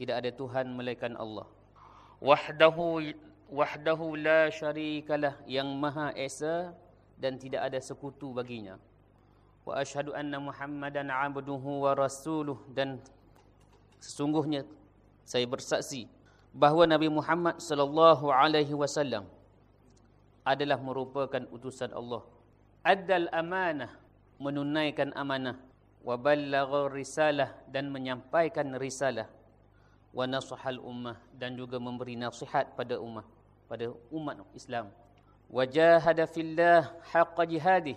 Tidak ada Tuhan melainkan Allah. Wahdahu wahdahu la syarikalah yang maha esa dan tidak ada sekutu baginya. Wa asyhadu anna Muhammadan abduhu wa rasuluh dan sesungguhnya saya bersaksi bahawa Nabi Muhammad sallallahu alaihi wasallam adalah merupakan utusan Allah. Adal amanah menunaikan amanah wa risalah dan menyampaikan risalah wa nasahal ummah dan juga memberi nasihat pada ummah pada umat Islam. Wajahada fillah haqqa jihadih.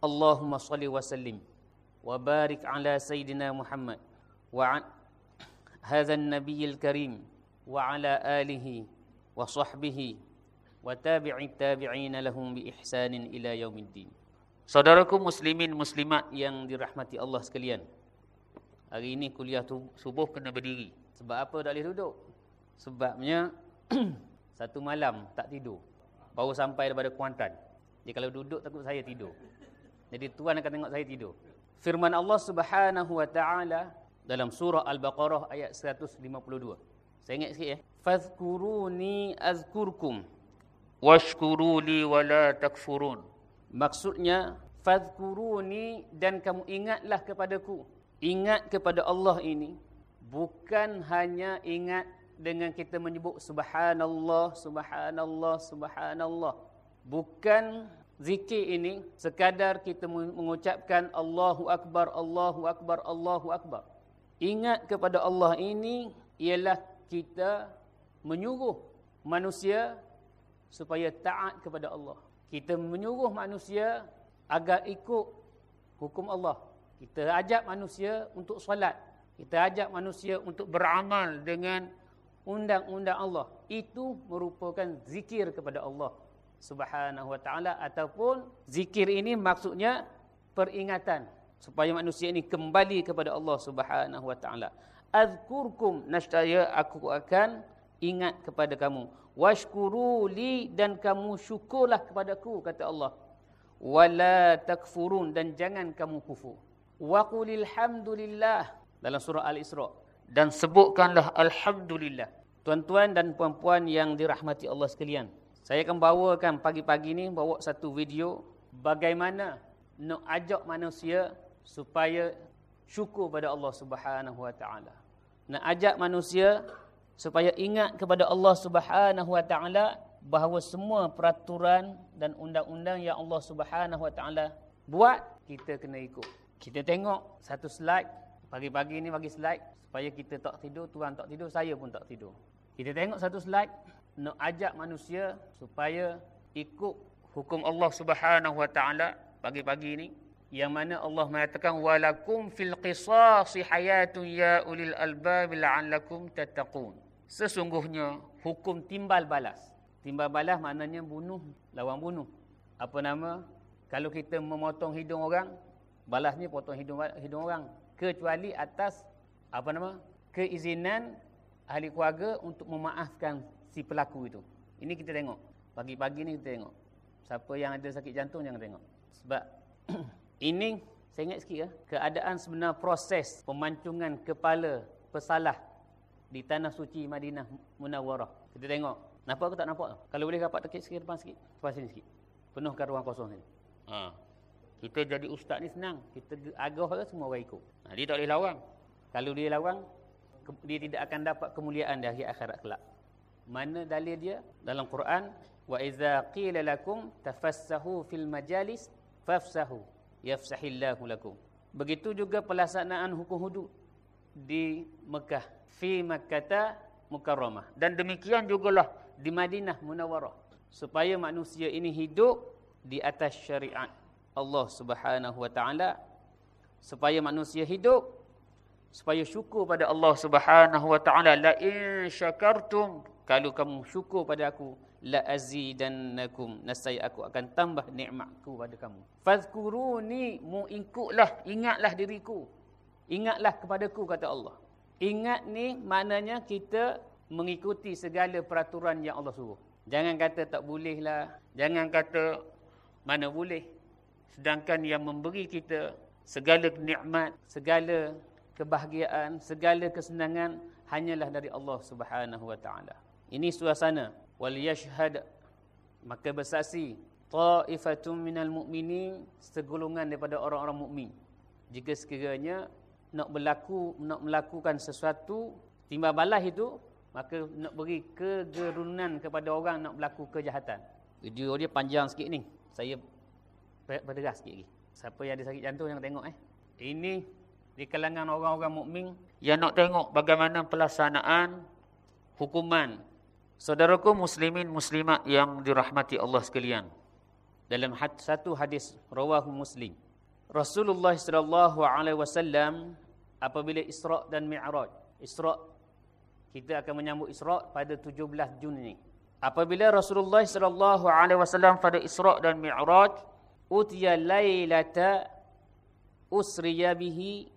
Allahumma salli wa sallim wa barik ala sayyidina Muhammad wa hadha an-nabiyil karim wa ala alihi wa sahbihi wa tabi'i tabi'ina lahum bi ihsanin ila yaumiddin. Saudaraku muslimin muslimat yang dirahmati Allah sekalian. Hari ini kuliah subuh kena berdiri. Sebab apa tak boleh duduk? Sebabnya Satu malam tak tidur. Baru sampai daripada Kuantan. Jadi kalau duduk takut saya tidur. Jadi Tuhan akan tengok saya tidur. Firman Allah Subhanahu wa taala dalam surah Al-Baqarah ayat 152. Saya ingat sikit ya. Fadhkuruni azkurkum washkuruli wala takfurun. Maksudnya fadhkuruni dan kamu ingatlah kepadaku. Ingat kepada Allah ini bukan hanya ingat dengan kita menyebut subhanallah subhanallah subhanallah. Bukan zikir ini sekadar kita mengucapkan Allahu akbar Allahu akbar Allahu akbar. Ingat kepada Allah ini ialah kita menyuruh manusia supaya taat kepada Allah. Kita menyuruh manusia agar ikut hukum Allah. Kita ajak manusia untuk solat kita ajak manusia untuk beramal dengan undang-undang Allah. Itu merupakan zikir kepada Allah Subhanahu wa taala ataupun zikir ini maksudnya peringatan supaya manusia ini kembali kepada Allah Subhanahu wa taala. Azkurkum nashtaya aku akan ingat kepada kamu. Washkuruli dan kamu syukurlah kepadaku kata Allah. Wala takfurun dan jangan kamu kufur. Wa qulil hamdulillah dalam surah al-isra dan sebutkanlah Alhamdulillah. Tuan-tuan dan puan-puan yang dirahmati Allah sekalian. Saya akan bawakan pagi-pagi ni bawa satu video bagaimana nak ajak manusia supaya syukur pada Allah Subhanahu Wa Taala. Nak ajak manusia supaya ingat kepada Allah Subhanahu Wa Taala bahawa semua peraturan dan undang-undang yang Allah Subhanahu Wa Taala buat kita kena ikut. Kita tengok satu slide pagi-pagi ni bagi slide supaya kita tak tidur, tuan tak tidur, saya pun tak tidur. Kita tengok satu slide, nak ajak manusia supaya ikut hukum Allah Subhanahu Wa Taala pagi-pagi ni yang mana Allah mengatakan walakum fil qisasi hayatun ya ulil albab la'allakum tattaqun. Sesungguhnya hukum timbal balas. Timbal balas maknanya bunuh lawan bunuh. Apa nama? Kalau kita memotong hidung orang, balasnya potong hidung hidung orang kecuali atas apa nama keizinan ahli keluarga untuk memaafkan si pelaku itu. Ini kita tengok. Pagi-pagi ni kita tengok. Siapa yang ada sakit jantung jangan tengok. Sebab ini saya ingat sikit ya, keadaan sebenar proses pemancungan kepala pesalah di tanah suci Madinah Munawwarah. Kita tengok. Nampak aku tak nampak? Kalau boleh dapat tekik sikit depan sikit. Depan sini sikit. Penuhkan ruang kosong sini. Ha. Kita jadi ustaz ni senang. Kita agah ke semua orang ikut. Ha, dia tak boleh lawang. Kalau dia lawan, dia tidak akan dapat kemuliaan di akhir akhirat kelak. Mana dalil dia? Dalam Quran, wa iza qila lakum tafassahu fil majalis fafsahu yafsahillahu lakum. Begitu juga pelaksanaan hukum hudud di Mekah, fi Makkah Mukarramah. Dan demikian jugalah di Madinah Munawwarah supaya manusia ini hidup di atas syariat Allah Subhanahu wa taala supaya manusia hidup supaya syukur pada Allah Subhanahu wa taala. La in syakartum kalau kamu syukur pada aku la azidannakum nasai aku akan tambah nikmatku pada kamu. Fazkuruni mu ikutlah ingatlah diriku. Ingatlah kepadaku kata Allah. Ingat ni maknanya kita mengikuti segala peraturan yang Allah suruh. Jangan kata tak boleh lah jangan kata mana boleh sedangkan yang memberi kita segala nikmat segala kebahagiaan, segala kesenangan hanyalah dari Allah Subhanahu wa taala. Ini suasana wal yashhad maka bersaksi ta'ifatun minal mu'minin segolongan daripada orang-orang mukmin. Jika sekiranya nak berlaku nak melakukan sesuatu timbal balas itu maka nak beri kegerunan kepada orang nak berlaku kejahatan. Video dia panjang sikit ni. Saya berderas sikit lagi. Siapa yang ada sakit jantung yang tengok eh. Ini di kalangan orang-orang mukmin yang nak tengok bagaimana pelaksanaan hukuman saudaraku muslimin muslimat yang dirahmati Allah sekalian. Dalam satu hadis rawahu Muslim. Rasulullah sallallahu alaihi wasallam apabila Isra dan Mi'raj. Isra kita akan menyambut Isra pada 17 Jun ini. Apabila Rasulullah sallallahu alaihi wasallam pada Isra dan Mi'raj utiya lailata usriya bihi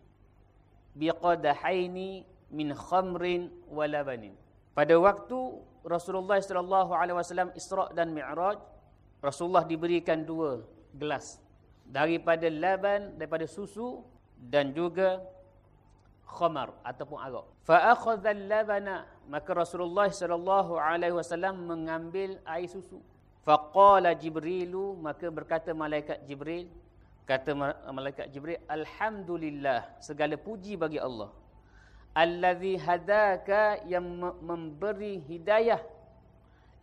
biqadahaini min khamrin wa labanin. Pada waktu Rasulullah sallallahu alaihi wasallam Isra dan Mi'raj, Rasulullah diberikan dua gelas daripada laban, daripada susu dan juga khamar ataupun arak. Fa akhadha al-labana, maka Rasulullah sallallahu alaihi wasallam mengambil air susu. Fa qala Jibrilu, maka berkata malaikat Jibril, Kata malaikat Jibril, Alhamdulillah, segala puji bagi Allah. Allazi hadaka yang memberi hidayah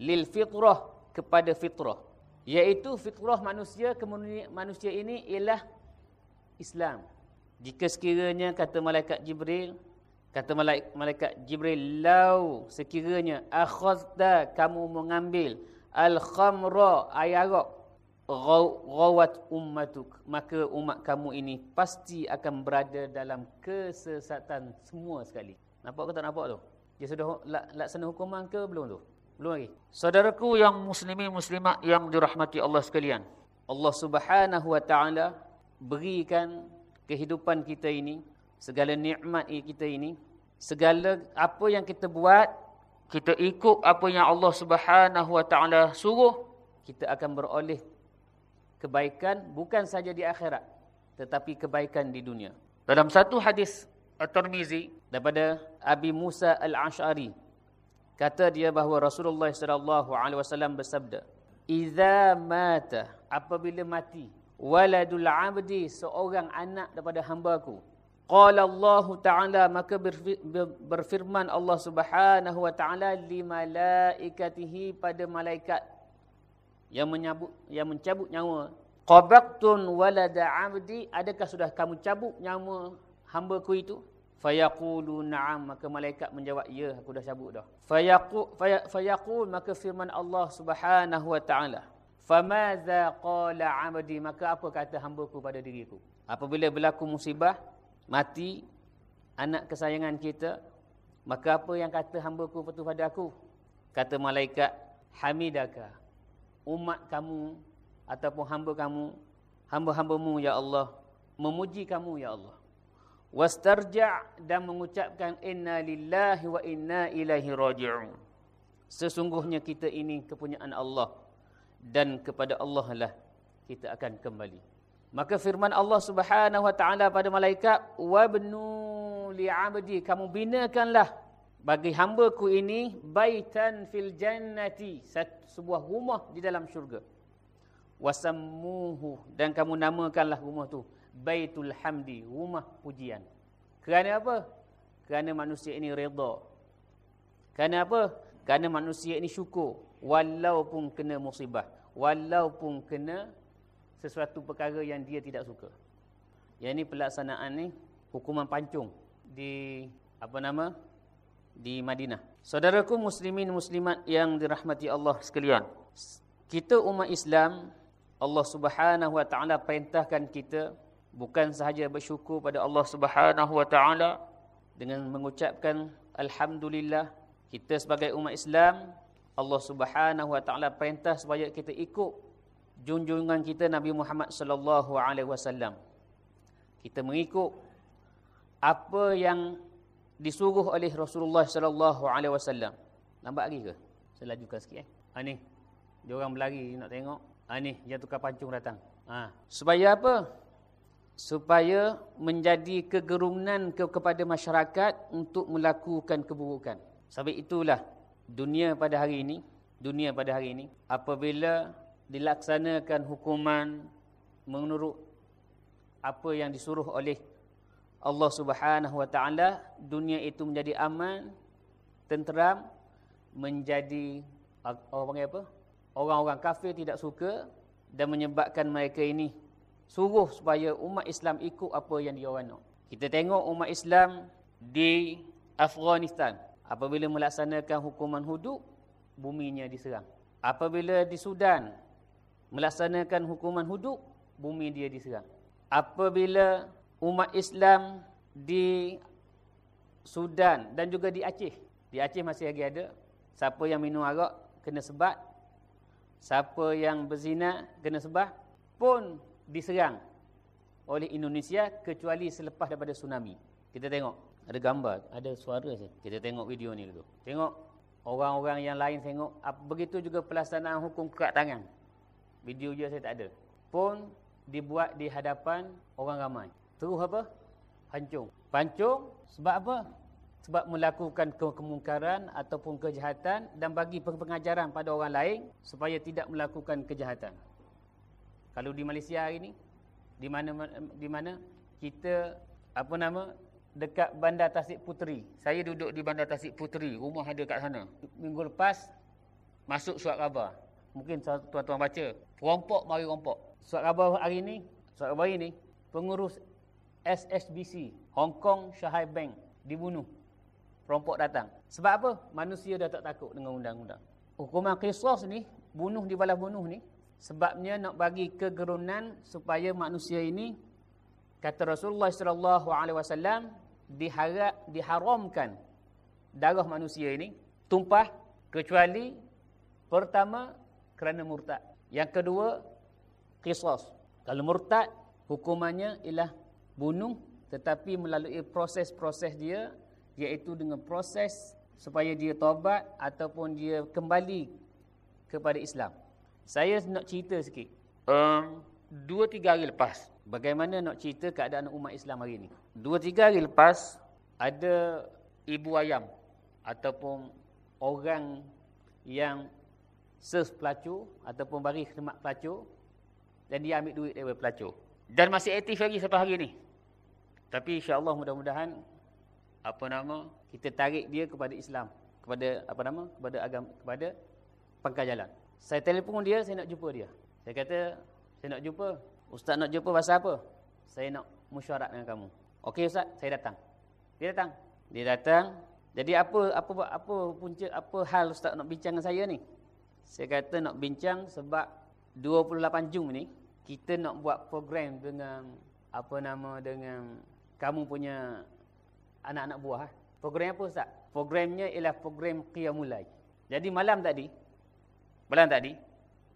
lil fitrah kepada fitrah. Iaitu fitrah manusia, manusia ini ialah Islam. Jika sekiranya kata malaikat Jibril, kata malaikat Jibril, lau sekiranya akhazda kamu mengambil al-khamra ayarak rawat ummatuk. Maka umat kamu ini pasti akan berada dalam kesesatan semua sekali. Nampak ke tak nampak tu? Dia sudah laksana hukuman ke belum tu? Belum lagi? Saudaraku yang muslimin muslimat yang dirahmati Allah sekalian. Allah Subhanahu wa taala berikan kehidupan kita ini segala nikmat kita ini segala apa yang kita buat kita ikut apa yang Allah Subhanahu wa taala suruh kita akan beroleh kebaikan bukan saja di akhirat tetapi kebaikan di dunia. Dalam satu hadis At-Tirmizi daripada Abi Musa Al-Asy'ari kata dia bahawa Rasulullah sallallahu alaihi wasallam bersabda, "Idza mata apabila mati waladul 'abdi seorang anak daripada hamba-Ku, qala Allah Ta'ala maka berfirman Allah Subhanahu wa taala li malaikatihi pada malaikat yang menyabut yang mencabut nyawa. Qabaqtun walada abdi? Adakah sudah kamu cabut nyawa hamba-ku itu? Fayaqulu na'am. Maka malaikat menjawab ya aku dah cabut dah. Fayaqu fayaqul. Maka firman Allah Subhanahu wa taala famadza qala abdi? Maka apa kata hamba-ku pada diriku? Apabila berlaku musibah mati anak kesayangan kita maka apa yang kata hamba-ku pada aku kata malaikat hamidaka umat kamu ataupun hamba kamu, hamba-hambamu ya Allah, memuji kamu ya Allah. Wastarja' dan mengucapkan inna lillahi wa inna ilaihi raji'un. Sesungguhnya kita ini kepunyaan Allah dan kepada Allah lah kita akan kembali. Maka firman Allah Subhanahu wa taala pada malaikat, "Wabnu li'abdi, kamu binakanlah bagi hamba-Ku ini baitan fil jannati sebuah rumah di dalam syurga. Wasammuhu dan kamu namakanlah rumah tu baitul hamdi rumah pujian. Kerana apa? Kerana manusia ini redha kerana apa? Kerana manusia ini syukur. Walaupun kena musibah walaupun kena sesuatu perkara yang dia tidak suka yang ini pelaksanaan ni hukuman pancung di apa nama di Madinah. Saudaraku muslimin muslimat yang dirahmati Allah sekalian. Kita umat Islam, Allah Subhanahu wa taala perintahkan kita bukan sahaja bersyukur pada Allah Subhanahu wa taala dengan mengucapkan alhamdulillah kita sebagai umat Islam Allah Subhanahu wa taala perintah supaya kita ikut junjungan kita Nabi Muhammad sallallahu alaihi wasallam. Kita mengikut apa yang disuruh oleh Rasulullah sallallahu alaihi wasallam. Nampak lagi ke? Saya lajukan sikit eh. Ha ni. Dia orang berlari nak tengok. Ha ni, dia tukar pancung datang. Ha, supaya apa? supaya menjadi kegerungan ke kepada masyarakat untuk melakukan keburukan. Sebab itulah dunia pada hari ini, dunia pada hari ini apabila dilaksanakan hukuman menurut apa yang disuruh oleh Allah Subhanahu wa taala, dunia itu menjadi aman, tenteram, menjadi orang panggil apa? Orang-orang kafir tidak suka dan menyebabkan mereka ini suruh supaya umat Islam ikut apa yang dia orang nak. Kita tengok umat Islam di Afghanistan apabila melaksanakan hukuman hudud buminya diserang. Apabila di Sudan melaksanakan hukuman hudud bumi dia diserang. Apabila umat Islam di Sudan dan juga di Aceh. Di Aceh masih lagi ada siapa yang minum arak kena sebat. Siapa yang berzina kena sebat pun diserang oleh Indonesia kecuali selepas daripada tsunami. Kita tengok ada gambar, ada suara saja. Kita tengok video ni dulu. Tengok orang-orang yang lain tengok begitu juga pelaksanaan hukum kerak tangan. Video je saya tak ada. Pun dibuat di hadapan orang ramai. Terus apa? Pancung. Pancung sebab apa? Sebab melakukan ke kemungkaran ataupun kejahatan dan bagi pengajaran pada orang lain supaya tidak melakukan kejahatan. Kalau di Malaysia hari ini di mana di mana kita apa nama dekat Bandar Tasik Puteri. Saya duduk di Bandar Tasik Puteri, rumah ada kat sana. Minggu lepas masuk surat khabar. Mungkin tuan-tuan baca, rompok mari rompok. Surat khabar hari ini, surat khabar ini pengurus SSBC Hong Kong Shanghai Bank dibunuh. Rompok datang. Sebab apa? Manusia dah tak takut dengan undang-undang. Hukuman qisas ni, bunuh di balas bunuh ni, sebabnya nak bagi kegerunan supaya manusia ini kata Rasulullah wasallam diharap diharamkan darah manusia ini tumpah kecuali pertama kerana murtad yang kedua qisas kalau murtad hukumannya ialah bunuh tetapi melalui proses-proses dia iaitu dengan proses supaya dia taubat ataupun dia kembali kepada Islam saya nak cerita sikit. Um, dua tiga hari lepas. Bagaimana nak cerita keadaan umat Islam hari ini. Dua tiga hari lepas, ada ibu ayam. Ataupun orang yang serve pelacur. Ataupun bagi khidmat pelacur. Dan dia ambil duit daripada pelacur. Dan masih aktif lagi sampai hari ini. Tapi insyaAllah mudah-mudahan. Apa nama, kita tarik dia kepada Islam. Kepada apa nama, kepada agama, kepada pangkal jalan. Saya telefon dia, saya nak jumpa dia. Saya kata, saya nak jumpa. Ustaz nak jumpa pasal apa? Saya nak mesyuarat dengan kamu. Okey Ustaz, saya datang. Dia datang. Dia datang. Jadi apa apa apa punca apa hal Ustaz nak bincang dengan saya ni? Saya kata nak bincang sebab 28 Jun ni kita nak buat program dengan apa nama dengan kamu punya anak-anak buah. Eh. Program apa Ustaz? Programnya ialah program Qiyamulai. Jadi malam tadi Malam tadi,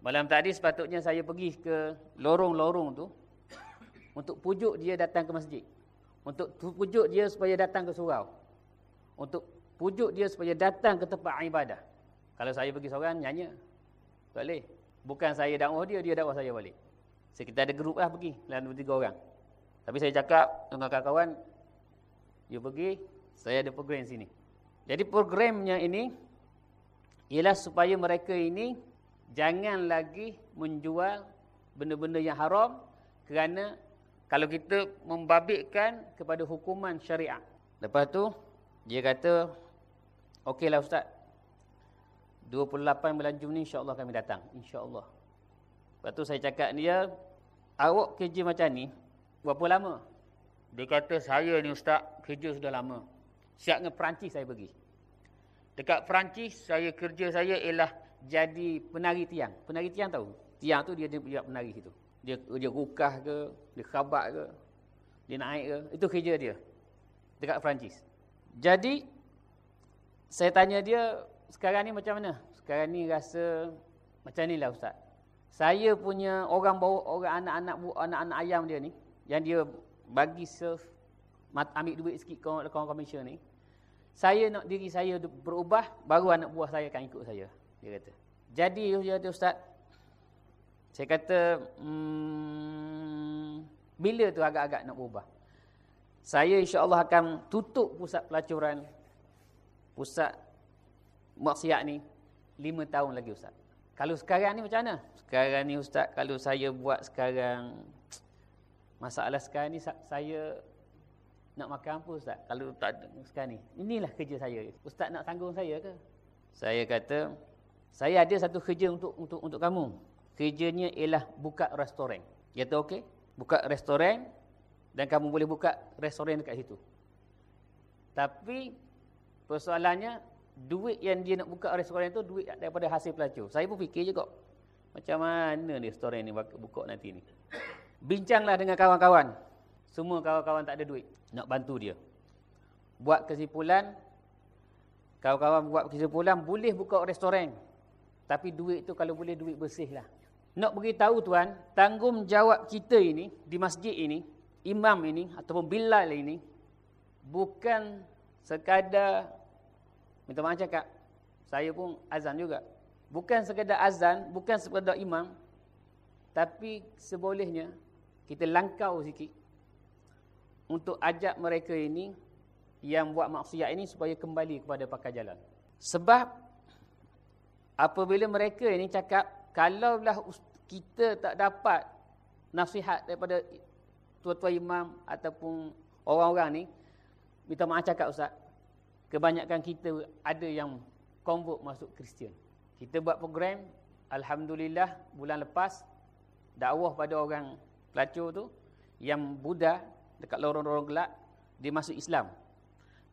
malam tadi sepatutnya saya pergi ke lorong-lorong tu untuk pujuk dia datang ke masjid. Untuk pujuk dia supaya datang ke surau. Untuk pujuk dia supaya datang ke tempat ibadah. Kalau saya pergi seorang, nyanyi. Tak boleh. Bukan saya dakwah dia, dia dakwah saya balik. So, kita ada grup lah pergi, dalam tiga orang. Tapi saya cakap dengan kawan-kawan, you pergi, saya ada program sini. Jadi programnya ini, ialah supaya mereka ini jangan lagi menjual benda-benda yang haram kerana kalau kita membabitkan kepada hukuman syariat. Lepas tu dia kata okeylah ustaz 28 bulan Jun ni insya-Allah kami datang insya-Allah. Lepas tu saya cakap dia awak kerja macam ni berapa lama? Dia kata saya ni ustaz kerja sudah lama. Siap dengan Perancis saya pergi. Dekat Perancis, saya kerja saya ialah jadi penari tiang. Penari tiang tahu? Tiang tu dia dia penari situ. Dia dia rukah ke, dia khabat ke, dia naik ke, itu kerja dia. Dekat Perancis. Jadi saya tanya dia sekarang ni macam mana? Sekarang ni rasa macam ni lah ustaz. Saya punya orang bawa orang anak-anak anak-anak ayam dia ni yang dia bagi serve ambil duit sikit kawan-kawan komisen ni saya nak diri saya berubah, baru anak buah saya akan ikut saya. Dia kata. Jadi, dia kata, Ustaz, saya kata, hmm, Bila tu agak-agak nak berubah? Saya insya-Allah akan tutup pusat pelacuran pusat maksiat ni 5 tahun lagi ustaz. Kalau sekarang ni macam mana? Sekarang ni ustaz kalau saya buat sekarang masalah sekarang ni saya nak makan apa ustaz? Kalau tak sekarang ni. Inilah kerja saya. Ustaz nak tanggung saya ke? Saya kata saya ada satu kerja untuk untuk untuk kamu. Kerjanya ialah buka restoran. Kata okey? Buka restoran dan kamu boleh buka restoran dekat situ. Tapi persoalannya duit yang dia nak buka restoran tu duit daripada hasil pelacur. Saya pun fikir juga macam mana ni restoran ni buka nanti ni. Bincanglah dengan kawan-kawan. Semua kawan-kawan tak ada duit nak bantu dia. Buat kesimpulan kawan-kawan buat kesimpulan boleh buka restoran. Tapi duit tu kalau boleh duit bersih lah. Nak beritahu tuan, tanggungjawab kita ini di masjid ini, imam ini ataupun bilal ini bukan sekadar minta maaf cakap, saya pun azan juga. Bukan sekadar azan, bukan sekadar imam, tapi sebolehnya kita langkau sikit untuk ajak mereka ini yang buat maksiat ini supaya kembali kepada pakai jalan. Sebab apabila mereka ini cakap kalaulah kita tak dapat nasihat daripada tuan-tuan imam ataupun orang-orang ni minta maaf cakap ustaz kebanyakan kita ada yang convert masuk Kristian kita buat program alhamdulillah bulan lepas dakwah pada orang pelacur tu yang Buddha dekat lorong-lorong gelap dia masuk Islam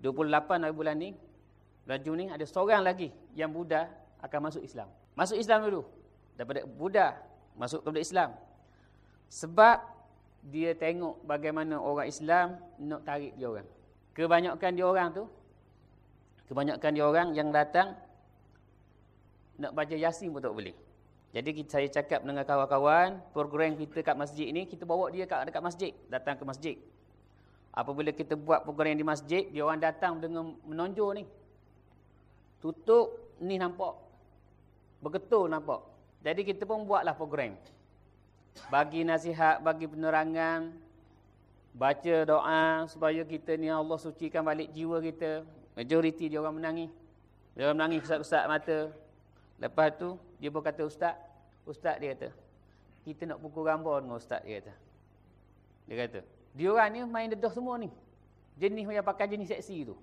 28 hari bulan ni bulan Jun ni ada seorang lagi yang Buddha akan masuk Islam masuk Islam dulu daripada Buddha masuk kepada Islam. Sebab dia tengok bagaimana orang Islam nak tarik dia orang. Kebanyakan dia orang tu kebanyakan dia orang yang datang nak baca Yasin pun tak boleh. Jadi kita, saya cakap dengan kawan-kawan, program kita kat masjid ni, kita bawa dia kat dekat masjid, datang ke masjid. Apabila kita buat program di masjid, dia orang datang dengan menonjol ni. Tutup, ni nampak. Betul nampak. Jadi kita pun buatlah program. Bagi nasihat, bagi penerangan, baca doa supaya kita ni Allah sucikan balik jiwa kita. Majoriti dia orang menangis. Dia orang menangis besar-besar mata. Lepas tu dia pun kata ustaz, ustaz dia kata, kita nak pukul gambar dengan ustaz dia kata. Dia kata, dia orang ni main dedah semua ni. Jenis yang pakai jenis seksi tu.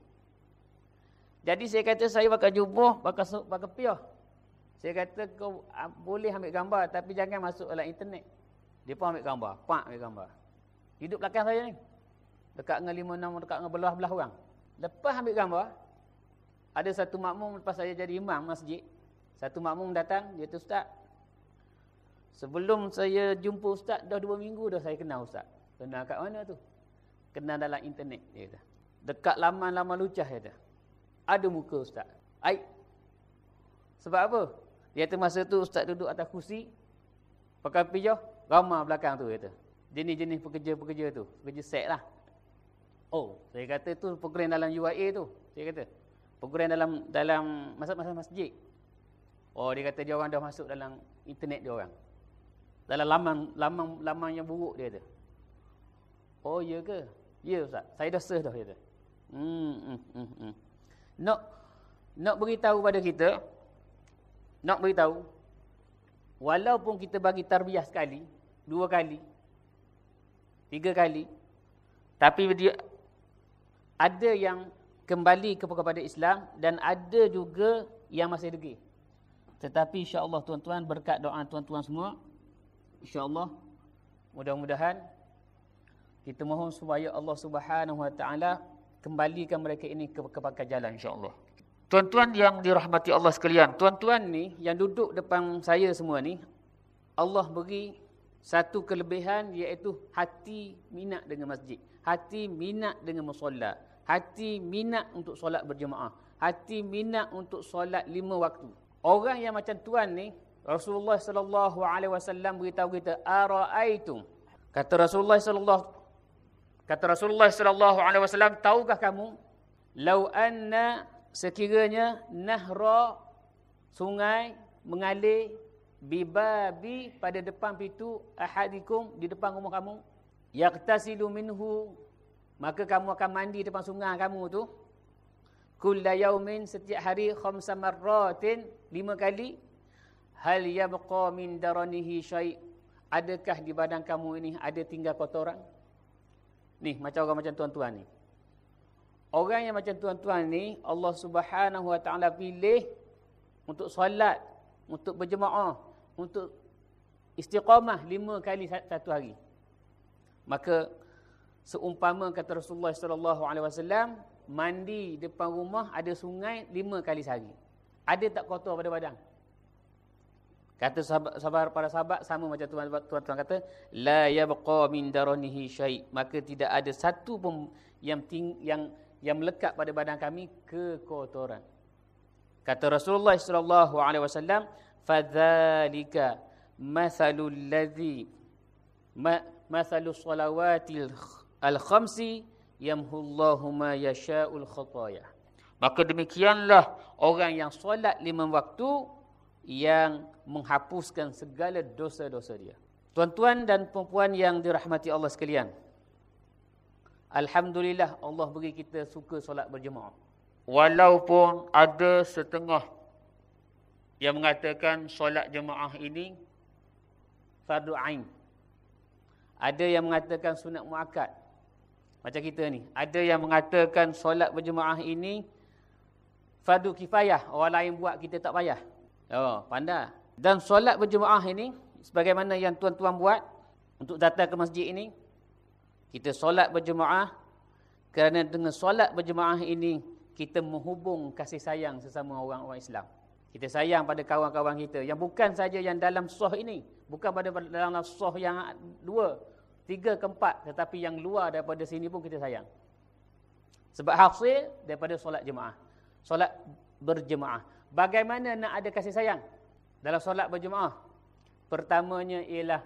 Jadi saya kata saya bakal jubah, bakal bakal piah. Saya kata kau ah, boleh ambil gambar tapi jangan masuk dalam internet. Dia pun ambil gambar, pak ambil gambar. Hidup belakang saya ni. Dekat dengan lima enam, dekat dengan belah-belah orang. Lepas ambil gambar, ada satu makmum lepas saya jadi imam masjid. Satu makmum datang, dia tu ustaz. Sebelum saya jumpa ustaz, dah dua minggu dah saya kenal ustaz. Kenal kat mana tu? Kenal dalam internet, dia kata. Dekat laman-laman lucah, dia kata. Ada muka ustaz. Aik. Sebab apa? Dia kata masa tu ustaz duduk atas kursi. Pakai pijau. Ramah belakang tu kata. Jenis-jenis pekerja-pekerja tu. Pekerja set lah. Oh, saya kata tu program dalam UIA tu. Saya kata. Program dalam dalam masa-masa masjid. Oh, dia kata dia orang dah masuk dalam internet dia orang. Dalam laman laman laman yang buruk dia kata. Oh, ya ke? Ya ustaz. Saya dah search dah kata. Hmm, hmm, hmm, hmm. Nak nak beritahu pada kita nak beritahu walaupun kita bagi tarbiyah sekali, dua kali, tiga kali, tapi dia ada yang kembali kepada Islam dan ada juga yang masih degil. Tetapi insya-Allah tuan-tuan berkat doa tuan-tuan semua, insya-Allah mudah-mudahan kita mohon supaya Allah Subhanahu Wa Taala kembalikan mereka ini ke kepada jalan insya-Allah. Tuan-tuan yang dirahmati Allah sekalian, tuan-tuan ni yang duduk depan saya semua ni, Allah beri satu kelebihan iaitu hati minat dengan masjid. Hati minat dengan musola. Hati minat untuk solat berjemaah. Hati minat untuk solat lima waktu. Orang yang macam tuan ni, Rasulullah sallallahu alaihi wasallam beritahu kita, "Ara'aitum?" Kata Rasulullah sallallahu kata Rasulullah sallallahu alaihi wasallam, "Tahukah kamu, lau anna sekiranya nahra sungai mengalir bibabi pada depan pintu ahadikum di depan rumah kamu yaqtasilu minhu maka kamu akan mandi depan sungai kamu tu. Kulla yaumin setiap hari khamsa marratin lima kali. Hal yabqa min daranihi syai. Adakah di badan kamu ini ada tinggal kotoran? Ni macam orang macam tuan-tuan ni. Orang yang macam tuan-tuan ni Allah Subhanahu wa taala pilih untuk solat untuk berjemaah untuk istiqamah lima kali satu hari. Maka seumpama kata Rasulullah sallallahu alaihi wasallam mandi depan rumah ada sungai lima kali sehari. Ada tak kotor pada badan? Kata sahabat, sahabat para sahabat sama macam tuan-tuan kata la yabqa min daranihi syai maka tidak ada satu pun yang ting, yang yang melekat pada badan kami kekotoran. Kata Rasulullah sallallahu alaihi wasallam fadzalika mathalul ladzi mathalus salawatil al-khamsi yamhullahu ma yasha'ul khataya. Maka demikianlah orang yang solat lima waktu yang menghapuskan segala dosa-dosa dia. Tuan-tuan dan puan-puan yang dirahmati Allah sekalian. Alhamdulillah Allah beri kita suka solat berjemaah. Walaupun ada setengah yang mengatakan solat jemaah ini fardu ain. Ada yang mengatakan sunat muakkad. Macam kita ni. Ada yang mengatakan solat berjemaah ini fardu kifayah. Orang lain buat kita tak payah. Oh, pandai. Dan solat berjemaah ini sebagaimana yang tuan-tuan buat untuk datang ke masjid ini kita solat berjemaah kerana dengan solat berjemaah ini kita menghubung kasih sayang sesama orang-orang Islam. Kita sayang pada kawan-kawan kita yang bukan saja yang dalam soh ini, bukan pada dalam soh yang dua, tiga ke empat tetapi yang luar daripada sini pun kita sayang. Sebab hasil daripada solat jemaah. Solat berjemaah. Bagaimana nak ada kasih sayang dalam solat berjemaah? Pertamanya ialah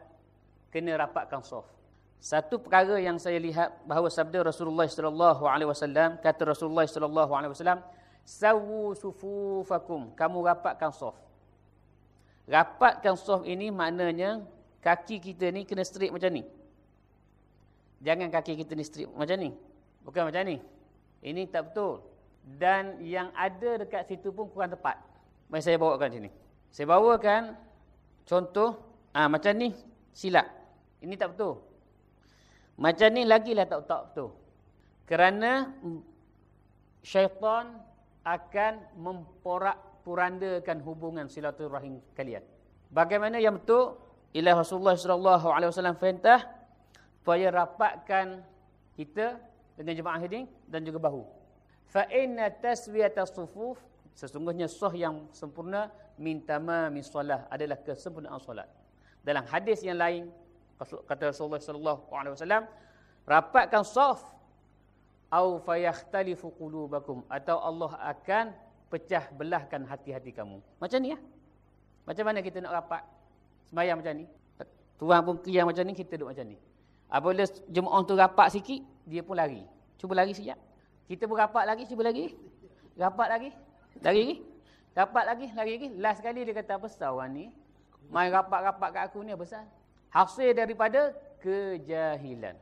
kena rapatkan sof. Satu perkara yang saya lihat bahawa sabda Rasulullah sallallahu alaihi wasallam kata Rasulullah sallallahu alaihi wasallam sawu sufufakum kamu rapatkan sof. Rapatkan sof ini maknanya kaki kita ni kena straight macam ni. Jangan kaki kita ni strip macam ni. Bukan macam ni. Ini tak betul. Dan yang ada dekat situ pun kurang tepat. Mari saya bawakan sini. Saya bawakan contoh. Ah ha, Macam ni silap. Ini tak betul. Macam ni lagi lah tak, tak betul. Kerana syaitan akan memporak-purandakan hubungan silaturahim kalian. Bagaimana yang betul? Ilah Rasulullah SAW perintah supaya rapatkan kita dengan jemaah ini dan juga bahu. Fa inna taswiyata sufuf sesungguhnya soh yang sempurna min tamami solah adalah kesempurnaan solat. Dalam hadis yang lain kata Rasulullah sallallahu alaihi wasallam rapatkan saf au fayakhtalifu qulubakum atau Allah akan pecah belahkan hati-hati kamu. Macam ni ya. Macam mana kita nak rapat sembahyang macam ni? Tuan pun qiyam macam ni, kita duduk macam ni. Apabila jemaah tu rapat sikit, dia pun lari. Cuba lari sekejap. Kita pun rapat lagi, cuba lagi. Rapat lagi. Lari lagi. Rapat lagi, lari lagi. Last kali dia kata, apa orang ni? Main rapat-rapat kat aku ni besar. Hasil daripada kejahilan.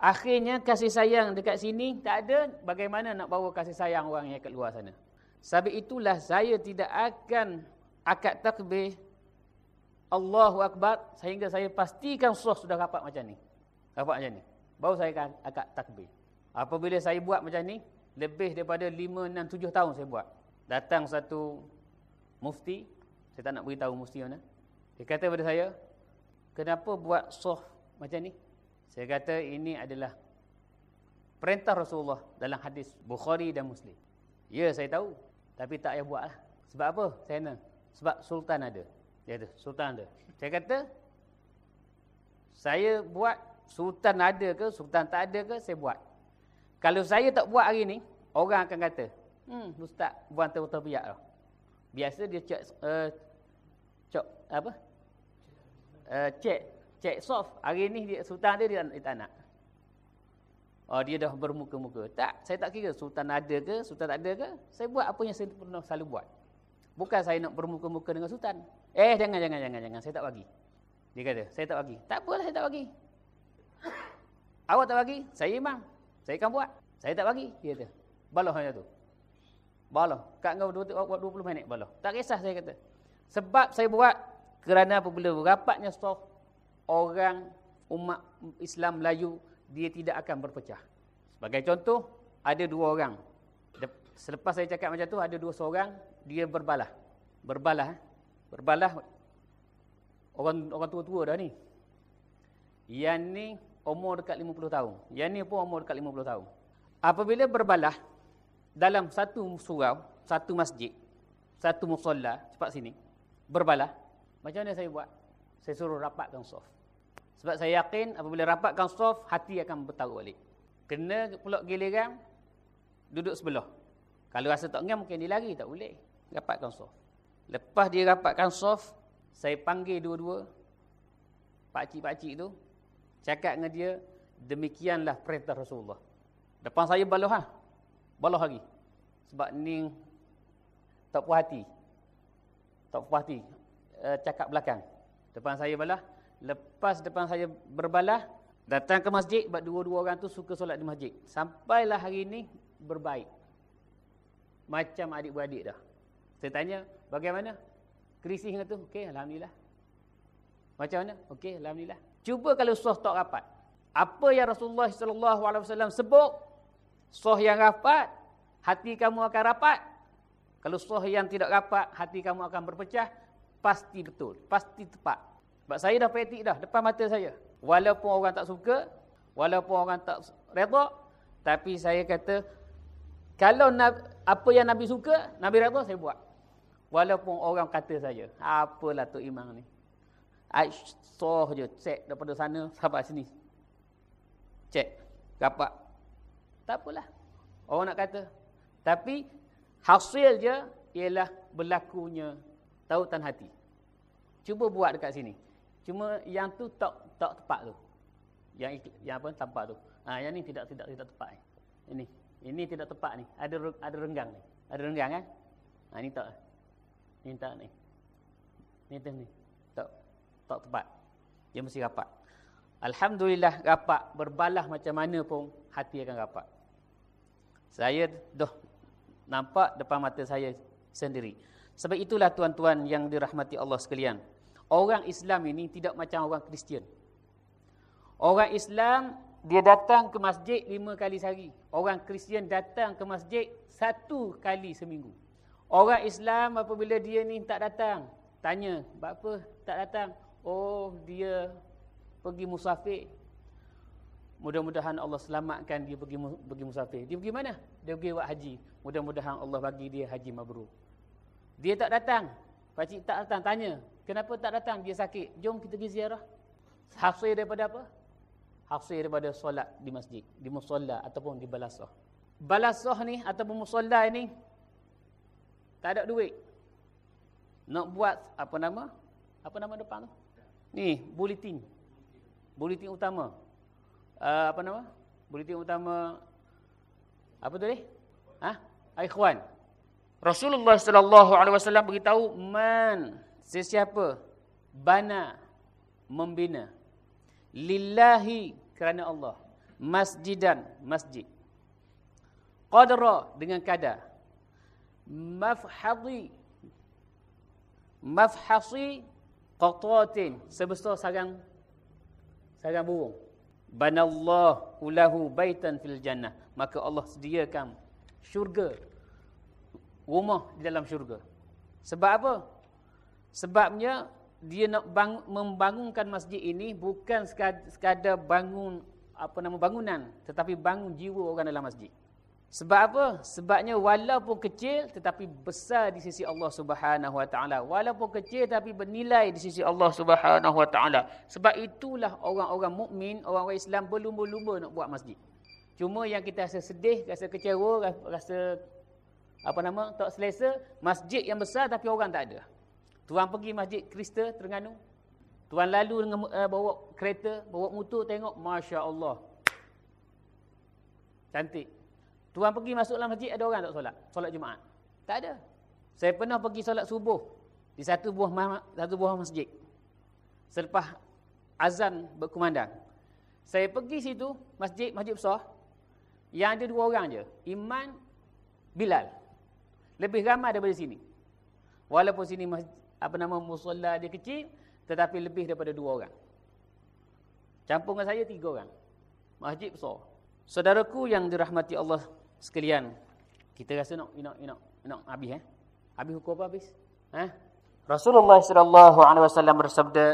Akhirnya kasih sayang dekat sini tak ada. Bagaimana nak bawa kasih sayang orang yang kat luar sana. Sebab itulah saya tidak akan akad takbir Allahu Akbar sehingga saya pastikan soh sudah rapat macam ni. Nampak macam ni. Baru saya akan akad takbir. Apabila saya buat macam ni, lebih daripada 5, 6, 7 tahun saya buat. Datang satu mufti, saya tak nak beritahu mufti mana. Dia kata kepada saya, kenapa buat soh macam ni? Saya kata ini adalah perintah Rasulullah dalam hadis Bukhari dan Muslim. Ya, saya tahu. Tapi tak payah buat lah. Sebab apa? Saya nak. Sebab Sultan ada. Dia kata, Sultan ada. Saya kata, saya buat Sultan ada ke, sultan tak ada ke, saya buat. Kalau saya tak buat hari ni, orang akan kata, hmm, ustaz buat betul-betul biak lah. Biasa dia cek, uh, cek apa? Uh, cek, cek soft. Hari ni dia, sultan dia, dia, dia tak nak. Oh, dia dah bermuka-muka. Tak, saya tak kira sultan ada ke, sultan tak ada ke. Saya buat apa yang saya pernah selalu buat. Bukan saya nak bermuka-muka dengan sultan. Eh, jangan, jangan, jangan, jangan. Saya tak bagi. Dia kata, saya tak bagi. Tak apalah, saya tak bagi. Awak tak bagi? Saya imam. Saya akan buat. Saya tak bagi. Dia kata. Balah hanya tu. Balah. Kat kau 20 minit balah. Tak kisah saya kata. Sebab saya buat kerana apabila rapatnya soft orang umat Islam Melayu dia tidak akan berpecah. Sebagai contoh, ada dua orang. Selepas saya cakap macam tu ada dua seorang dia berbalah. Berbalah. Eh? Berbalah orang orang tua-tua dah ni. Yang ni umur dekat 50 tahun. Yang ni pun umur dekat 50 tahun. Apabila berbalah dalam satu surau, satu masjid, satu musolla, cepat sini, berbalah, macam mana saya buat? Saya suruh rapatkan soft. Sebab saya yakin apabila rapatkan soft, hati akan bertaruh balik. Kena pulak giliran, duduk sebelah. Kalau rasa tak ngam, mungkin dia lari. Tak boleh. Rapatkan soft. Lepas dia rapatkan soft, saya panggil dua-dua, pakcik-pakcik tu, cakap dengan dia, demikianlah perintah Rasulullah. Depan saya baloh ha. Baloh lagi. Sebab ni tak puas hati. Tak puas hati. Uh, cakap belakang. Depan saya balah. Lepas depan saya berbalah, datang ke masjid sebab dua-dua orang tu suka solat di masjid. Sampailah hari ini berbaik. Macam adik-beradik dah. Saya tanya, bagaimana? Krisih dengan tu? Okey, Alhamdulillah. Macam mana? Okey, Alhamdulillah. Cuba kalau soh tak rapat. Apa yang Rasulullah SAW sebut, soh yang rapat, hati kamu akan rapat. Kalau soh yang tidak rapat, hati kamu akan berpecah. Pasti betul. Pasti tepat. Sebab saya dah praktik dah, depan mata saya. Walaupun orang tak suka, walaupun orang tak reda, tapi saya kata, kalau apa yang Nabi suka, Nabi reda, saya buat. Walaupun orang kata saya, apalah Tok Imam ni. Aish, soh je, cek daripada sana sampai sini. Cek, rapat. Tak apalah. Orang nak kata. Tapi, hasil je ialah berlakunya tautan hati. Cuba buat dekat sini. Cuma yang tu tak tak tepat tu. Yang yang apa tampak tu. Ha, yang ni tidak tidak tidak tepat. Ini. Ini tidak tepat ni. Ada ada renggang ni. Ada renggang kan? Ha, ini tak. Ini tak ni. Ni tu ni. Tak tepat. Dia mesti rapat. Alhamdulillah rapat berbalah macam mana pun hati akan rapat. Saya dah nampak depan mata saya sendiri. Sebab itulah tuan-tuan yang dirahmati Allah sekalian. Orang Islam ini tidak macam orang Kristian. Orang Islam dia datang ke masjid lima kali sehari. Orang Kristian datang ke masjid satu kali seminggu. Orang Islam apabila dia ni tak datang, tanya, apa tak datang? Oh, dia pergi musafir. Mudah-mudahan Allah selamatkan dia pergi pergi musafir. Dia pergi mana? Dia pergi buat haji. Mudah-mudahan Allah bagi dia haji mabrur. Dia tak datang. Pakcik tak datang. Tanya. Kenapa tak datang? Dia sakit. Jom kita pergi ziarah. Hasil daripada apa? Hasil daripada solat di masjid. Di musallah ataupun di balasah. Balasah ni ataupun musallah ni. Tak ada duit. Nak buat apa nama? Apa nama depan tu? Ni, bulletin. Bulletin utama. Uh, apa nama? Bulletin utama. Apa tu ni? Ha? Ikhwan. Rasulullah sallallahu alaihi wasallam beritahu man sesiapa bana membina lillahi kerana Allah masjidan masjid qadra dengan kadar mafhadi mafhasi qatatin sebesar sarang sarang burung banallahu lahu baitan fil jannah maka Allah sediakan syurga rumah di dalam syurga. Sebab apa? Sebabnya dia nak bang, membangunkan masjid ini bukan sekadar bangun apa nama bangunan tetapi bangun jiwa orang dalam masjid. Sebab apa? Sebabnya walaupun kecil tetapi besar di sisi Allah Subhanahu Wa Taala. Walaupun kecil tapi bernilai di sisi Allah Subhanahu Wa Taala. Sebab itulah orang-orang mukmin, orang-orang Islam berlumba-lumba nak buat masjid. Cuma yang kita rasa sedih, rasa kecewa, rasa apa nama tak selesa masjid yang besar tapi orang tak ada tuan pergi masjid Krista Terengganu tuan lalu dengan uh, bawa kereta bawa motor tengok masya-Allah cantik tuan pergi masuk dalam masjid ada orang tak solat solat Jumaat tak ada saya pernah pergi solat subuh di satu buah satu buah masjid selepas azan berkumandang Saya pergi situ, masjid, masjid besar. Yang ada dua orang je. Iman, Bilal. Lebih ramai daripada sini. Walaupun sini masjid, apa nama musola dia kecil, tetapi lebih daripada dua orang. Campur dengan saya tiga orang. Masjid besar. Saudaraku yang dirahmati Allah sekalian. Kita rasa nak nak nak nak habis eh? Habis hukum apa habis? Eh? Rasulullah sallallahu alaihi wasallam bersabda,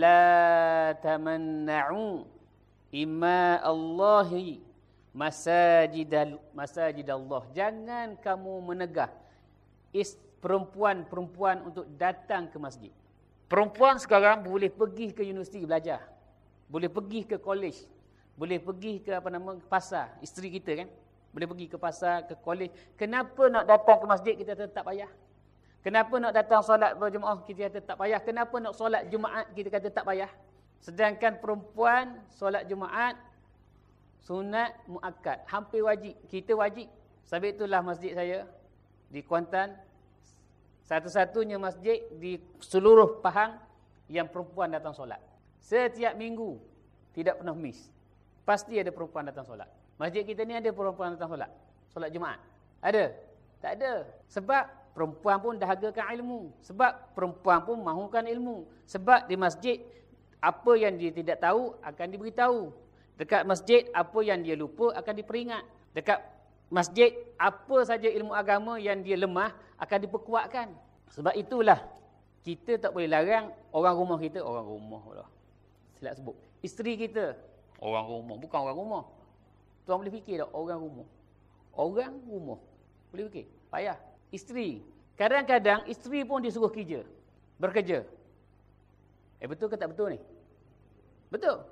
"La tamanna'u imma Allahi masajidal masajid Allah." Jangan kamu menegah perempuan-perempuan untuk datang ke masjid. Perempuan sekarang boleh pergi ke universiti belajar. Boleh pergi ke college. Boleh pergi ke apa nama pasar, isteri kita kan? Boleh pergi ke pasar, ke college. Kenapa nak datang ke masjid kita tetap payah? Kenapa nak datang solat berjemaah kita kata tak payah? Kenapa nak solat Jumaat kita kata tak payah? Sedangkan perempuan solat Jumaat sunat muakkad, hampir wajib. Kita wajib. Sebab itulah masjid saya di Kuantan satu-satunya masjid di seluruh Pahang yang perempuan datang solat. Setiap minggu tidak pernah miss. Pasti ada perempuan datang solat. Masjid kita ni ada perempuan datang solat. Solat Jumaat. Ada? Tak ada. Sebab perempuan pun dahagakan ilmu. Sebab perempuan pun mahukan ilmu. Sebab di masjid, apa yang dia tidak tahu akan diberitahu. Dekat masjid, apa yang dia lupa akan diperingat. Dekat masjid, apa saja ilmu agama yang dia lemah akan diperkuatkan. Sebab itulah, kita tak boleh larang orang rumah kita, orang rumah pula. Silap sebut. Isteri kita, orang rumah. Bukan orang rumah. Tuan boleh fikir tak, orang rumah. Orang rumah. Boleh fikir? Payah. Isteri. Kadang-kadang isteri pun disuruh kerja. Bekerja. Eh betul ke tak betul ni? Betul.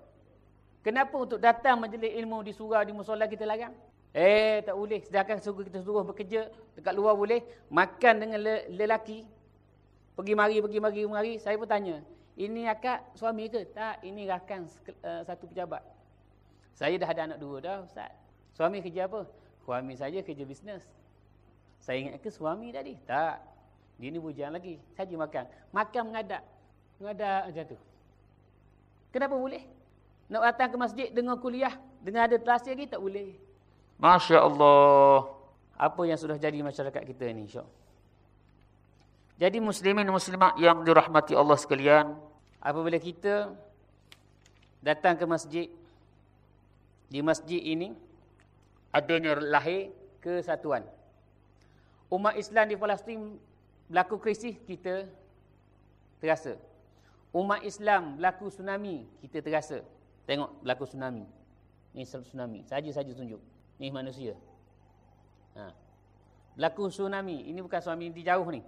Kenapa untuk datang majlis ilmu di surau di musola kita larang? Eh tak boleh. Sedangkan suruh kita suruh bekerja dekat luar boleh. Makan dengan le lelaki. Pergi mari, pergi mari, pergi mari. Saya pun tanya. Ini akak suami ke? Tak, ini rakan uh, satu pejabat. Saya dah ada anak dua dah Ustaz. Suami kerja apa? Suami saya kerja bisnes. Saya ingat ke suami tadi? Tak. Dia ni bujang lagi. Saja makan. Makan mengadap. Mengadap macam tu. Kenapa boleh? Nak datang ke masjid dengan kuliah. Dengan ada kelas lagi tak boleh. Masya Allah. Apa yang sudah jadi masyarakat kita ni insya Jadi muslimin muslimat yang dirahmati Allah sekalian. Apabila kita datang ke masjid. Di masjid ini. Adanya lahir kesatuan umat Islam di Palestin berlaku krisis, kita terasa. Umat Islam berlaku tsunami, kita terasa. Tengok berlaku tsunami. Ni tsunami. Saja-saja tunjuk. Ni manusia. Ha. Berlaku tsunami. Ini bukan tsunami di jauh ni.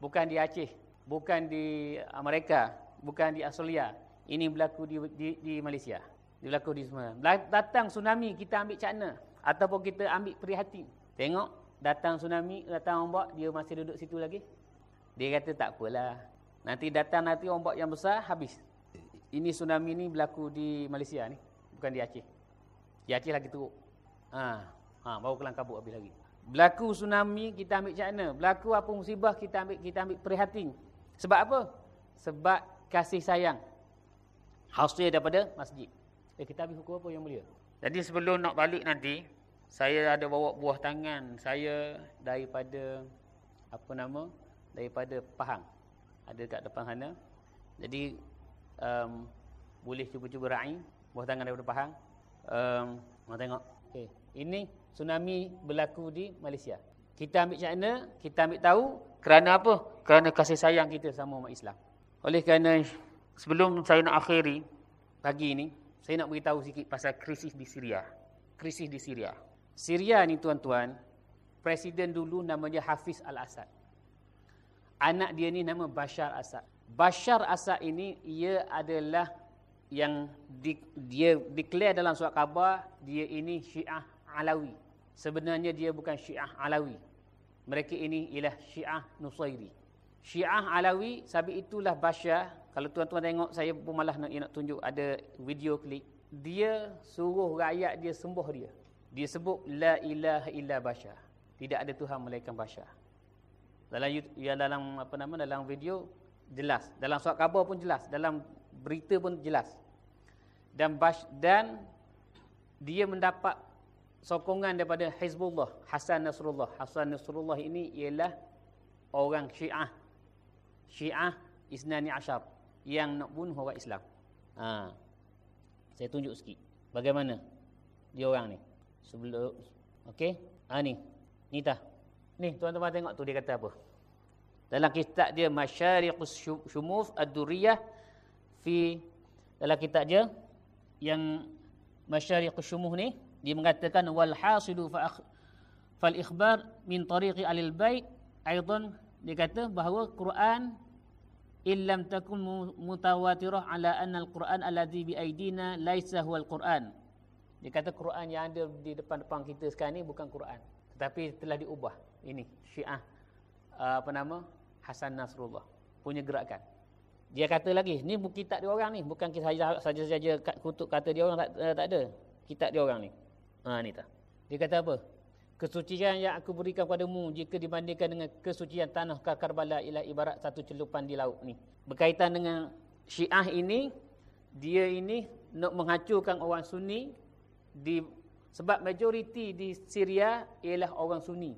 Bukan di Aceh. Bukan di Amerika. Bukan di Australia. Ini berlaku di, di, di Malaysia. Dia berlaku di semua. Datang tsunami, kita ambil cakna. Ataupun kita ambil prihatin. Tengok datang tsunami, datang ombak, dia masih duduk situ lagi. Dia kata tak apalah. Nanti datang nanti ombak yang besar, habis. Ini tsunami ni berlaku di Malaysia ni. Bukan di Aceh. Di Aceh lagi teruk. Ha, ha, baru kelang kabut habis lagi. Berlaku tsunami, kita ambil cakna. Berlaku apa musibah, kita ambil kita ambil prihatin. Sebab apa? Sebab kasih sayang. Hasil daripada masjid. Eh, kita ambil hukum apa yang mulia? Jadi sebelum nak balik nanti, saya ada bawa buah tangan saya daripada apa nama daripada Pahang. Ada kat depan sana. Jadi um, boleh cuba-cuba raih buah tangan daripada Pahang. Um, mau tengok. Okay. ini tsunami berlaku di Malaysia. Kita ambil cakna kita ambil tahu kerana apa? Kerana kasih sayang kita sama umat Islam. Oleh kerana sebelum saya nak akhiri pagi ini saya nak beritahu sikit pasal krisis di Syria krisis di Syria Syria ni tuan-tuan, presiden dulu namanya Hafiz Al-Assad. Anak dia ni nama Bashar Assad. Bashar Assad ini ia adalah yang di, dia declare dalam surat khabar dia ini Syiah Alawi. Sebenarnya dia bukan Syiah Alawi. Mereka ini ialah Syiah Nusairi. Syiah Alawi, sebab itulah Bashar. Kalau tuan-tuan tengok, saya pun malah nak, nak tunjuk ada video klip. Dia suruh rakyat dia sembuh dia. Dia sebut la ilaha illa bashar. Tidak ada Tuhan melainkan bashar. Dalam ya dalam apa nama dalam video jelas, dalam surat khabar pun jelas, dalam berita pun jelas. dan Bash, dan dia mendapat sokongan daripada Hizbullah Hasan Nasrullah Hasan Nasrullah ini ialah orang Syiah Syiah Isnani Ashar yang nak bunuh orang Islam. Ha. saya tunjuk sikit. Bagaimana? Dia orang ni. Sebelum okey? Ha ni. Ni tah. Ni tuan-tuan tengok tu dia kata apa? Dalam kitab dia Masyariqus Shumuf Ad-Duriyah fi dalam kitab dia yang Masyariqus Shumuf ni dia mengatakan wal hasilu fa fal ikhbar min tariqi alil bait aidan dia kata bahawa Quran illam takun mutawatirah ala anna al-Quran alladhi bi aidina laisa huwa al-Quran dia kata Quran yang ada di depan-depan kita sekarang ni bukan Quran. Tetapi telah diubah. Ini Syiah uh, apa nama? Hasan Nasrullah. Punya gerakan. Dia kata lagi ni bukan kitab dia orang ni. Bukan saja saja saja kutuk kata dia orang tak, uh, tak ada. Kitab dia orang ni. Ha ni tak. Dia kata apa? Kesucian yang aku berikan padamu jika dibandingkan dengan kesucian tanah Karbala ialah ibarat satu celupan di laut ni. Berkaitan dengan Syiah ini, dia ini nak menghancurkan orang Sunni di sebab majoriti di Syria ialah orang Sunni.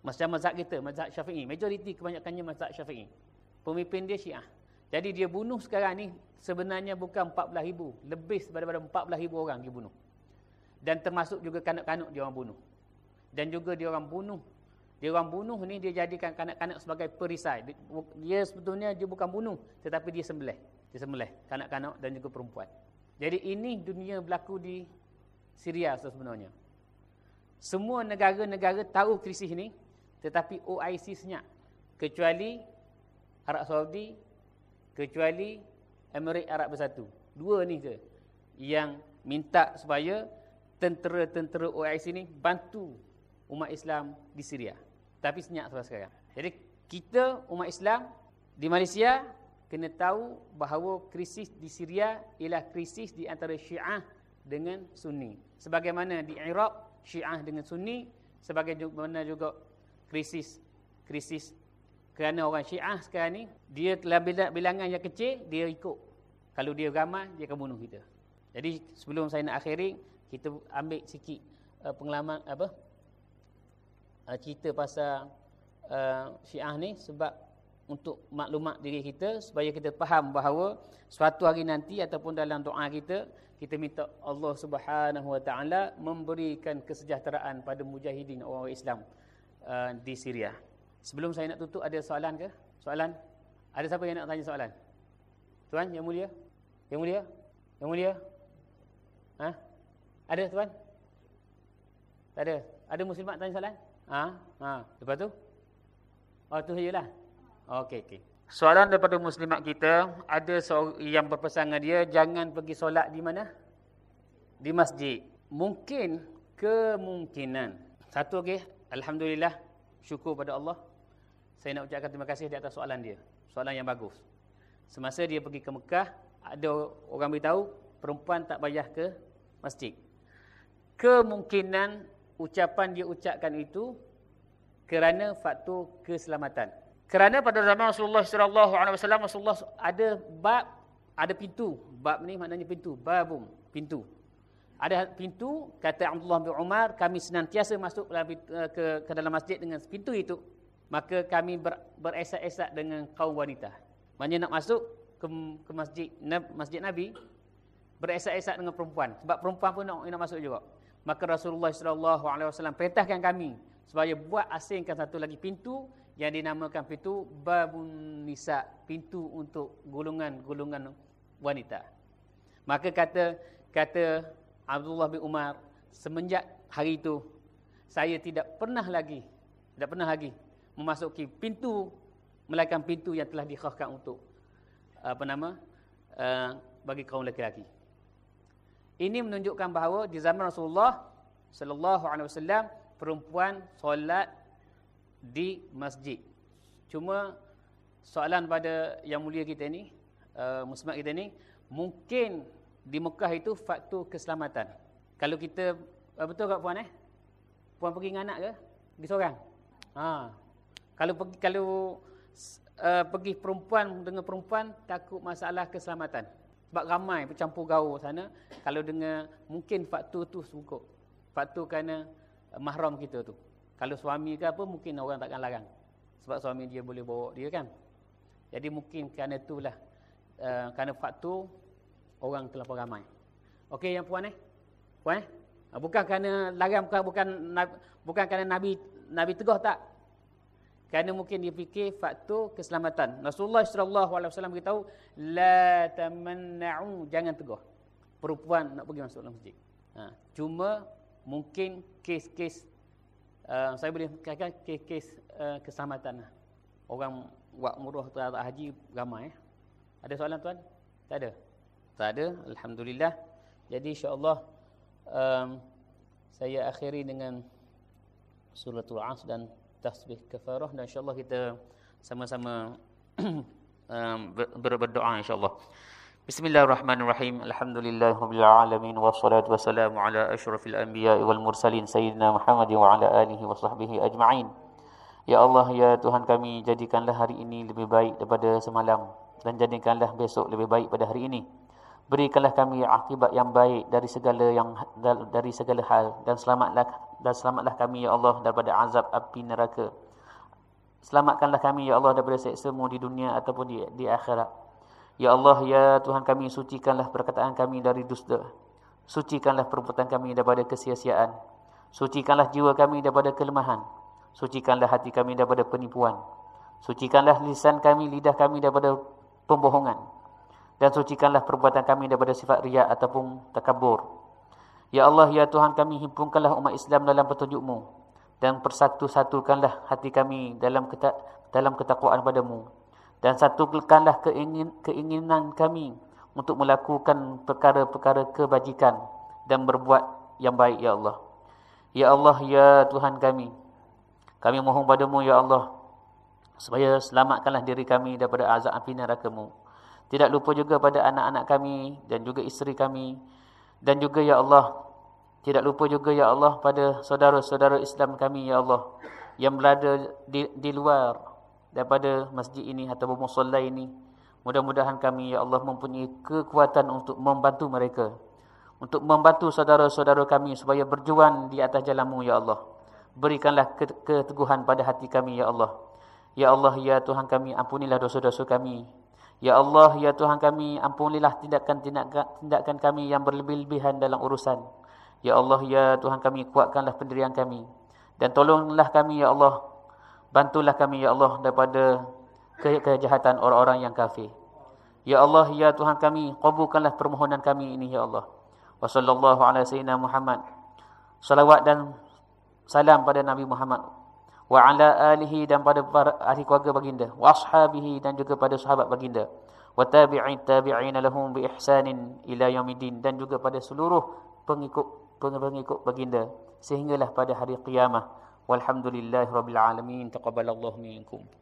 Macam mazhab kita, mazhab Syafi'i, majoriti kebanyakannya mazhab Syafi'i. Pemimpin dia Syiah. Jadi dia bunuh sekarang ni sebenarnya bukan 14,000, lebih daripada 14,000 orang dia bunuh dan termasuk juga kanak-kanak dia orang bunuh. Dan juga dia orang bunuh. Dia orang bunuh ni dia jadikan kanak-kanak sebagai perisai. Dia sebetulnya dia bukan bunuh tetapi dia sembelih. Dia sembelih kanak-kanak dan juga perempuan. Jadi ini dunia berlaku di Syria sebenarnya. Semua negara-negara tahu krisis ini tetapi OIC senyap kecuali Arab Saudi kecuali Emirat Arab Bersatu. Dua ni je yang minta supaya tentera-tentera OIC ni bantu umat Islam di Syria. Tapi senyap sampai sekarang. Jadi kita umat Islam di Malaysia kena tahu bahawa krisis di Syria ialah krisis di antara Syiah dengan Sunni. Sebagaimana di Iraq Syiah dengan Sunni, sebagaimana juga krisis krisis kerana orang Syiah sekarang ni dia telah bilangan yang kecil dia ikut. Kalau dia ramai dia akan bunuh kita. Jadi sebelum saya nak akhiri kita ambil sikit uh, pengalaman apa uh, cerita pasal uh, Syiah ni sebab untuk maklumat diri kita supaya kita faham bahawa suatu hari nanti ataupun dalam doa kita kita minta Allah Subhanahu Wa Taala memberikan kesejahteraan pada mujahidin orang Islam uh, di Syria. Sebelum saya nak tutup ada soalan ke? Soalan? Ada siapa yang nak tanya soalan? Tuan yang mulia? Yang mulia? Yang mulia? Ha? Ada tuan? Tak ada. Ada muslimat tanya soalan? Ha? Ha. Lepas tu? Oh tu sajalah. Okey okey. Soalan daripada muslimat kita, ada yang berpesan dia jangan pergi solat di mana? Di masjid. Mungkin kemungkinan. Satu okey, alhamdulillah syukur pada Allah. Saya nak ucapkan terima kasih di atas soalan dia. Soalan yang bagus. Semasa dia pergi ke Mekah, ada orang beritahu perempuan tak payah ke masjid kemungkinan ucapan dia ucapkan itu kerana faktor keselamatan. Kerana pada zaman Rasulullah sallallahu alaihi wasallam Rasulullah ada bab ada pintu. Bab ni maknanya pintu, babum, pintu. Ada pintu kata Abdullah bin Umar kami senantiasa masuk eh, ke ke dalam masjid dengan pintu itu maka kami ber, beresak-esak dengan kaum wanita. Maknanya nak masuk ke, ke masjid masjid Nabi beresak-esak dengan perempuan sebab perempuan pun nak, nak masuk juga maka Rasulullah sallallahu alaihi wasallam perintahkan kami supaya buat asingkan satu lagi pintu yang dinamakan pintu babun nisa pintu untuk golongan-golongan wanita. Maka kata kata Abdullah bin Umar semenjak hari itu saya tidak pernah lagi tidak pernah lagi memasuki pintu melainkan pintu yang telah dikhaskan untuk apa nama uh, bagi kaum lelaki ini menunjukkan bahawa di zaman Rasulullah sallallahu alaihi wasallam perempuan solat di masjid. Cuma soalan pada yang mulia kita ni, uh, muslimat kita ni, mungkin di Mekah itu faktor keselamatan. Kalau kita betul tak puan eh? Puan pergi dengan anak ke? Pergi seorang. Ha. Kalau pergi kalau uh, pergi perempuan dengan perempuan takut masalah keselamatan. Sebab ramai bercampur gaul sana. Kalau dengar, mungkin faktor tu sungguh. Faktor kerana mahram kita tu. Kalau suami ke apa, mungkin orang takkan larang. Sebab suami dia boleh bawa dia kan. Jadi mungkin kerana itulah. Uh, kerana faktor, orang terlalu ramai. Okey yang puan eh? Puan eh? Ah, bukan kerana larang, bukan, bukan, bukan kerana Nabi Nabi teguh tak? Kerana mungkin dia fikir faktor keselamatan. Rasulullah sallallahu alaihi wasallam beritahu, la tamanna'u, jangan teguh. Perempuan nak pergi masuk dalam masjid. Ha, cuma mungkin kes-kes uh, saya boleh katakan kes-kes uh, keselamatan lah. Orang buat umrah atau haji ramai eh. Ada soalan tuan? Tak ada. Tak ada. Alhamdulillah. Jadi insya-Allah um, saya akhiri dengan suratul As dan tasbih kafarah dan insyaallah kita sama-sama um, berdoa insyaallah. Bismillahirrahmanirrahim. Alhamdulillahirabbil alamin wassalatu wassalamu ala asyrafil anbiya'i wal mursalin sayyidina Muhammad wa ala alihi wa sahbihi ajma'in. Ya Allah ya Tuhan kami jadikanlah hari ini lebih baik daripada semalam dan jadikanlah besok lebih baik pada hari ini. Berikanlah kami akibat yang baik dari segala yang dari segala hal dan selamatlah dan selamatlah kami ya Allah daripada azab api neraka. Selamatkanlah kami ya Allah daripada seksamu di dunia ataupun di di akhirat. Ya Allah, ya Tuhan kami, sucikanlah perkataan kami dari dusta. Sucikanlah perbuatan kami daripada kesia-siaan. Sucikanlah jiwa kami daripada kelemahan. Sucikanlah hati kami daripada penipuan. Sucikanlah lisan kami, lidah kami daripada pembohongan. Dan sucikanlah perbuatan kami daripada sifat riak ataupun takabur. Ya Allah, ya Tuhan kami, himpunkanlah umat Islam dalam petunjukmu. Dan persatu-satukanlah hati kami dalam dalam ketakwaan padamu dan satukanlah keingin, keinginan kami untuk melakukan perkara-perkara kebajikan dan berbuat yang baik ya Allah. Ya Allah ya Tuhan kami. Kami mohon padamu ya Allah supaya selamatkanlah diri kami daripada azab api neraka-Mu. Tidak lupa juga pada anak-anak kami dan juga isteri kami dan juga ya Allah tidak lupa juga ya Allah pada saudara-saudara Islam kami ya Allah yang berada di, di luar daripada masjid ini atau musalla ini. Mudah-mudahan kami ya Allah mempunyai kekuatan untuk membantu mereka. Untuk membantu saudara-saudara kami supaya berjuang di atas jalanmu ya Allah. Berikanlah keteguhan pada hati kami ya Allah. Ya Allah ya Tuhan kami ampunilah dosa-dosa kami. Ya Allah ya Tuhan kami ampunilah tindakan-tindakan kami yang berlebih-lebihan dalam urusan. Ya Allah ya Tuhan kami kuatkanlah pendirian kami. Dan tolonglah kami ya Allah Bantulah kami ya Allah daripada ke kejahatan orang-orang yang kafir. Ya Allah ya Tuhan kami, kabulkanlah permohonan kami ini ya Allah. Wa sallallahu ala sayyidina Muhammad. Salawat dan salam pada Nabi Muhammad wa ala alihi dan pada ahli keluarga baginda. Wa ashabihi dan juga pada sahabat baginda. Wa tabi'in tabi'ina lahum bi ihsanin ila yaumiddin. Dan juga pada seluruh pengikut pengikut baginda. Sehinggalah pada hari kiamah. Walhamdulillahirabbil alamin. Taqabbalallahu minkum.